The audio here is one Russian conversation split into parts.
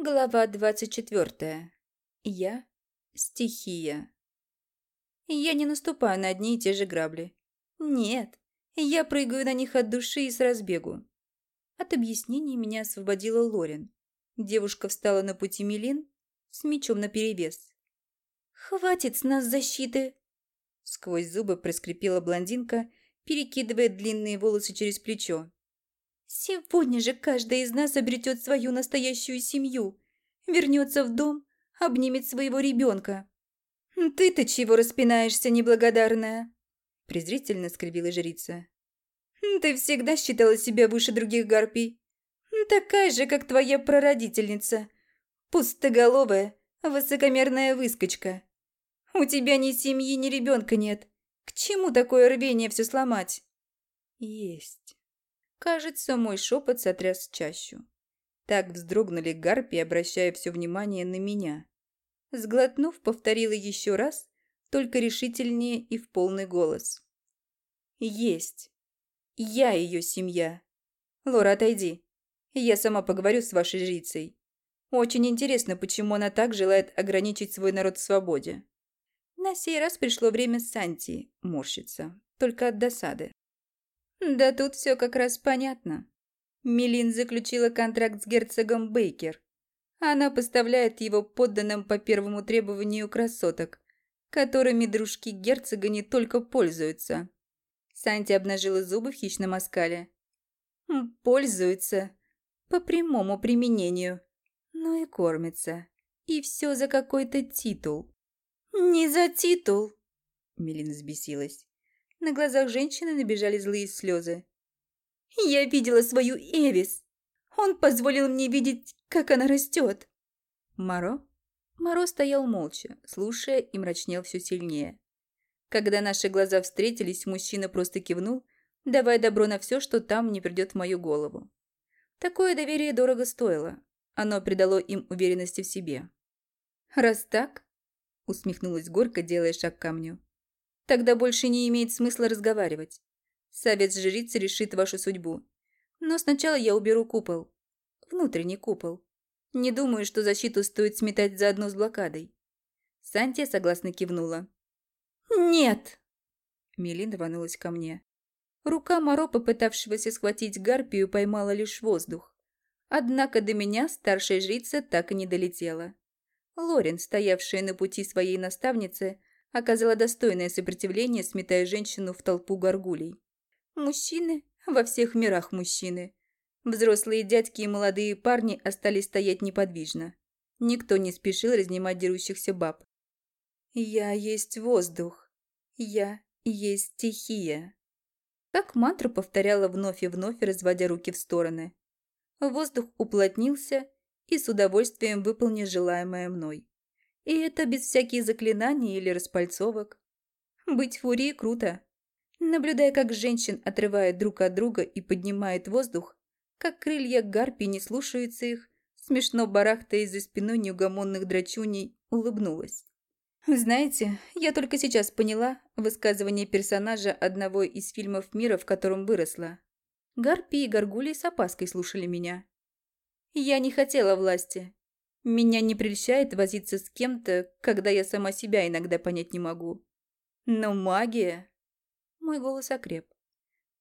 Глава двадцать четвертая. Я – стихия. Я не наступаю на одни и те же грабли. Нет, я прыгаю на них от души и с разбегу. От объяснений меня освободила Лорен. Девушка встала на пути Милин с мечом наперевес. «Хватит с нас защиты!» Сквозь зубы проскрипела блондинка, перекидывая длинные волосы через плечо. Сегодня же каждая из нас обретет свою настоящую семью, вернется в дом, обнимет своего ребенка. «Ты-то чего распинаешься, неблагодарная?» презрительно скривила жрица. «Ты всегда считала себя выше других гарпий. Такая же, как твоя прародительница. Пустоголовая, высокомерная выскочка. У тебя ни семьи, ни ребенка нет. К чему такое рвение все сломать?» «Есть». Кажется, мой шепот сотряс чащу. Так вздрогнули гарпи, обращая все внимание на меня. Сглотнув, повторила еще раз, только решительнее и в полный голос. «Есть. Я ее семья. Лора, отойди. Я сама поговорю с вашей жрицей. Очень интересно, почему она так желает ограничить свой народ в свободе». На сей раз пришло время Санти морщиться, только от досады. Да тут все как раз понятно. Милин заключила контракт с герцогом Бейкер. Она поставляет его подданным по первому требованию красоток, которыми дружки герцога не только пользуются. Санти обнажила зубы в хищном оскале. Пользуются. По прямому применению. Но и кормятся. И все за какой-то титул. «Не за титул!» Мелин взбесилась. На глазах женщины набежали злые слезы. «Я видела свою Эвис. Он позволил мне видеть, как она растет». «Маро?» Маро стоял молча, слушая и мрачнел все сильнее. Когда наши глаза встретились, мужчина просто кивнул, давая добро на все, что там не придет в мою голову. Такое доверие дорого стоило. Оно придало им уверенности в себе. «Раз так?» – усмехнулась горько, делая шаг к камню. Тогда больше не имеет смысла разговаривать. Совет жрицы решит вашу судьбу. Но сначала я уберу купол. Внутренний купол. Не думаю, что защиту стоит сметать заодно с блокадой. Сантия согласно кивнула. «Нет!» Мелин рванулась ко мне. Рука Моро, попытавшегося схватить гарпию, поймала лишь воздух. Однако до меня старшая жрица так и не долетела. Лорен, стоявшая на пути своей наставницы, оказала достойное сопротивление, сметая женщину в толпу горгулей. Мужчины, во всех мирах мужчины. Взрослые дядьки и молодые парни остались стоять неподвижно. Никто не спешил разнимать дерущихся баб. «Я есть воздух. Я есть стихия». Как мантру повторяла вновь и вновь, разводя руки в стороны. Воздух уплотнился и с удовольствием выполнил желаемое мной. И это без всяких заклинаний или распальцовок. Быть фурией круто. Наблюдая, как женщин отрывает друг от друга и поднимает воздух, как крылья гарпи не слушаются их, смешно барахтая за спиной неугомонных драчуней, улыбнулась. Знаете, я только сейчас поняла высказывание персонажа одного из фильмов мира, в котором выросла. Гарпи и горгули с опаской слушали меня. Я не хотела власти, меня не прельщает возиться с кем-то, когда я сама себя иногда понять не могу. Но магия... Мой голос окреп.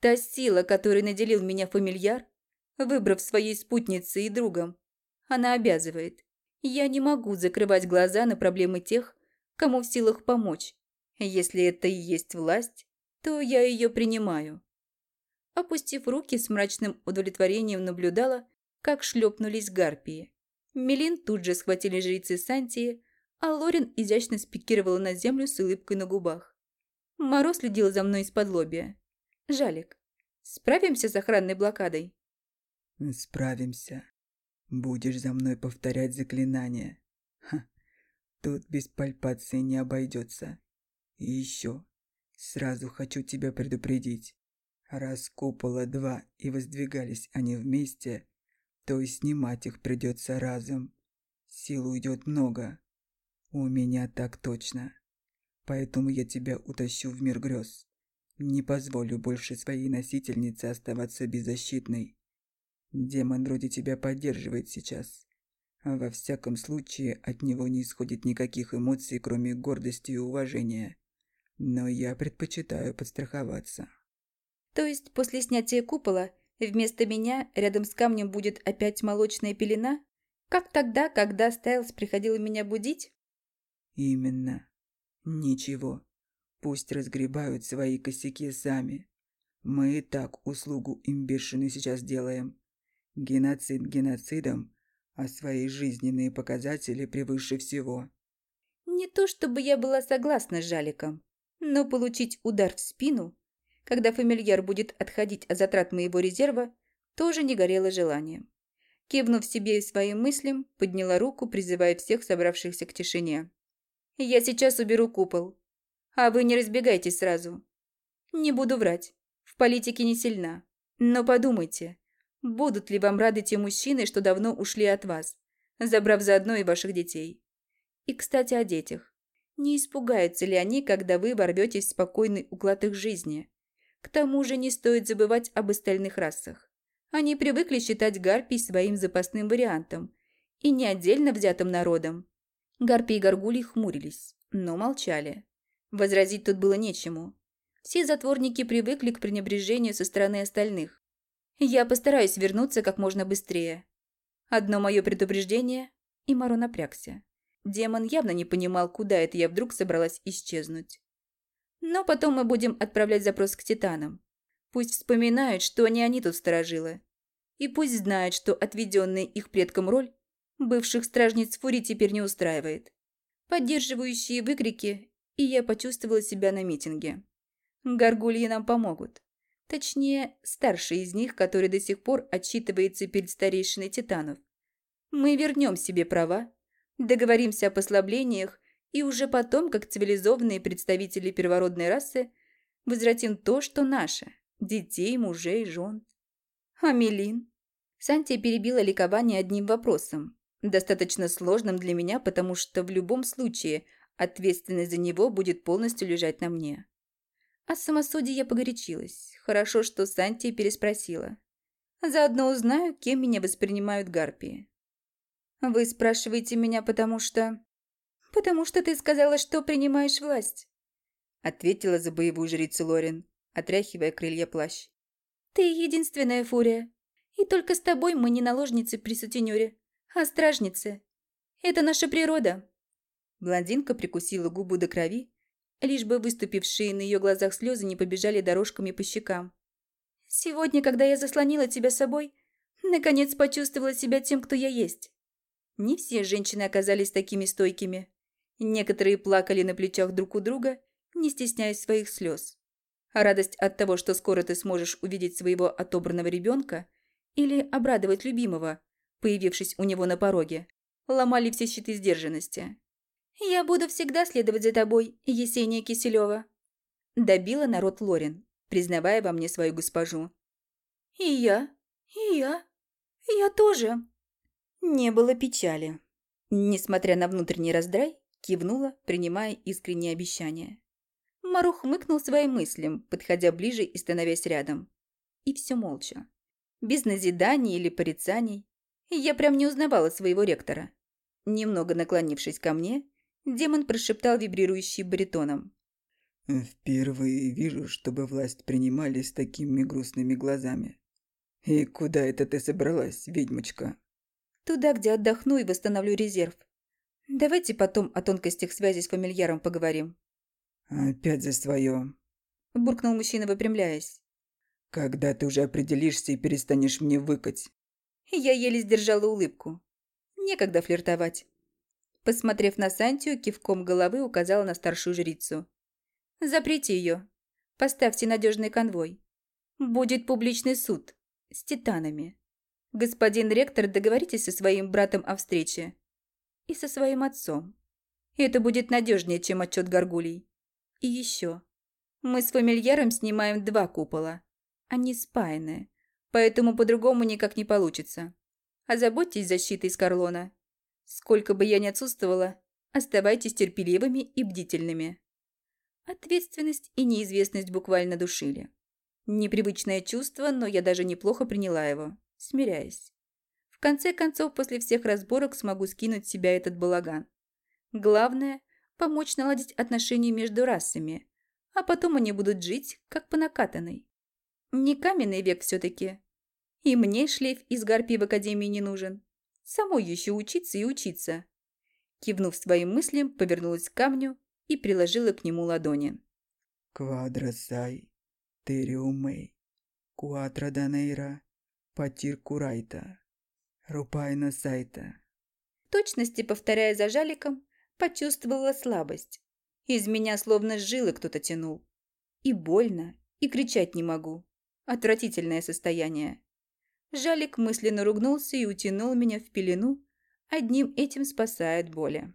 Та сила, которой наделил меня фамильяр, выбрав своей спутницей и другом, она обязывает. Я не могу закрывать глаза на проблемы тех, кому в силах помочь. Если это и есть власть, то я ее принимаю. Опустив руки, с мрачным удовлетворением наблюдала, как шлепнулись гарпии. Мелин тут же схватили жрицы Сантии, а Лорин изящно спикировала на землю с улыбкой на губах. Моро следил за мной из-под лобья. «Жалик, справимся с охранной блокадой?» «Справимся. Будешь за мной повторять заклинания. Ха, тут без пальпации не обойдется. И еще, сразу хочу тебя предупредить. Раз купола два и воздвигались они вместе, то и снимать их придется разом. Сил уйдет много. У меня так точно. Поэтому я тебя утащу в мир грез. Не позволю больше своей носительнице оставаться беззащитной. Демон вроде тебя поддерживает сейчас. А во всяком случае, от него не исходит никаких эмоций, кроме гордости и уважения. Но я предпочитаю подстраховаться. То есть после снятия купола вместо меня рядом с камнем будет опять молочная пелена? Как тогда, когда Стайлс приходил меня будить? Именно. Ничего. Пусть разгребают свои косяки сами. Мы и так услугу им бешеную сейчас делаем. Геноцид геноцидом, а свои жизненные показатели превыше всего. Не то чтобы я была согласна с Жаликом, но получить удар в спину, когда фамильяр будет отходить от затрат моего резерва, тоже не горело желанием. Кивнув себе и своим мыслям, подняла руку, призывая всех собравшихся к тишине. «Я сейчас уберу купол, а вы не разбегайтесь сразу. Не буду врать, в политике не сильна, но подумайте, Будут ли вам рады те мужчины, что давно ушли от вас, забрав заодно и ваших детей? И, кстати, о детях. Не испугаются ли они, когда вы ворветесь в спокойный уклад их жизни? К тому же не стоит забывать об остальных расах. Они привыкли считать гарпий своим запасным вариантом и не отдельно взятым народом. Гарпии и горгульи хмурились, но молчали. Возразить тут было нечему. Все затворники привыкли к пренебрежению со стороны остальных. Я постараюсь вернуться как можно быстрее. Одно мое предупреждение, и Маро напрягся. Демон явно не понимал, куда это я вдруг собралась исчезнуть. Но потом мы будем отправлять запрос к титанам. Пусть вспоминают, что не они тут сторожилы. И пусть знают, что отведенная их предкам роль бывших стражниц Фури теперь не устраивает. Поддерживающие выкрики, и я почувствовала себя на митинге. Горгульи нам помогут. Точнее, старший из них, который до сих пор отчитывается перед старейшиной титанов. Мы вернем себе права, договоримся о послаблениях и уже потом, как цивилизованные представители первородной расы, возвратим то, что наше – детей, мужей, жен. Амелин. Сантия перебила ликование одним вопросом, достаточно сложным для меня, потому что в любом случае ответственность за него будет полностью лежать на мне. О самосуде я погорячилась. Хорошо, что Санти переспросила. Заодно узнаю, кем меня воспринимают гарпии. Вы спрашиваете меня, потому что... Потому что ты сказала, что принимаешь власть. Ответила за боевую жрицу Лорин, отряхивая крылья плащ. Ты единственная фурия. И только с тобой мы не наложницы при сутенере, а стражницы. Это наша природа. Блондинка прикусила губу до крови лишь бы выступившие на ее глазах слезы не побежали дорожками по щекам. «Сегодня, когда я заслонила тебя собой, наконец почувствовала себя тем, кто я есть. Не все женщины оказались такими стойкими. Некоторые плакали на плечах друг у друга, не стесняясь своих слез. А радость от того, что скоро ты сможешь увидеть своего отобранного ребенка или обрадовать любимого, появившись у него на пороге, ломали все щиты сдержанности. «Я буду всегда следовать за тобой, Есения Киселева», – добила народ Лорин, признавая во мне свою госпожу. «И я, и я, я тоже». Не было печали. Несмотря на внутренний раздрай, кивнула, принимая искренние обещания. Мару хмыкнул своим мыслям, подходя ближе и становясь рядом. И все молча. Без назиданий или порицаний. Я прям не узнавала своего ректора. Немного наклонившись ко мне, Демон прошептал вибрирующим баритоном. «Впервые вижу, чтобы власть принимали с такими грустными глазами. И куда это ты собралась, ведьмочка?» «Туда, где отдохну и восстановлю резерв. Давайте потом о тонкостях связи с фамильяром поговорим». «Опять за свое», – буркнул мужчина, выпрямляясь. «Когда ты уже определишься и перестанешь мне выкать?» Я еле сдержала улыбку. Некогда флиртовать. Посмотрев на Сантию, кивком головы указала на старшую жрицу. «Заприте ее. Поставьте надежный конвой. Будет публичный суд. С титанами. Господин ректор, договоритесь со своим братом о встрече. И со своим отцом. Это будет надежнее, чем отчет горгулей. И еще. Мы с фамильяром снимаем два купола. Они спаяны, поэтому по-другому никак не получится. Озаботьтесь защитой Скорлона. Сколько бы я ни отсутствовала, оставайтесь терпеливыми и бдительными. Ответственность и неизвестность буквально душили. Непривычное чувство, но я даже неплохо приняла его, смиряясь. Конце концов, после всех разборок смогу скинуть с себя этот балаган. Главное – помочь наладить отношения между расами, а потом они будут жить, как по накатанной. Не каменный век все-таки. И мне шлейф из гарпии в академии не нужен. Самой еще учиться и учиться. Кивнув своим мыслям, повернулась к камню и приложила к нему ладони. Квадрасай, Териумей, Куатраданейра, Патир Курайта, Рупайна Сайта. В точности, повторяя за жаликом, почувствовала слабость. Из меня словно жилы кто-то тянул. И больно, и кричать не могу. Отвратительное состояние. Жалик мысленно ругнулся и утянул меня в пелену, одним этим спасает боли.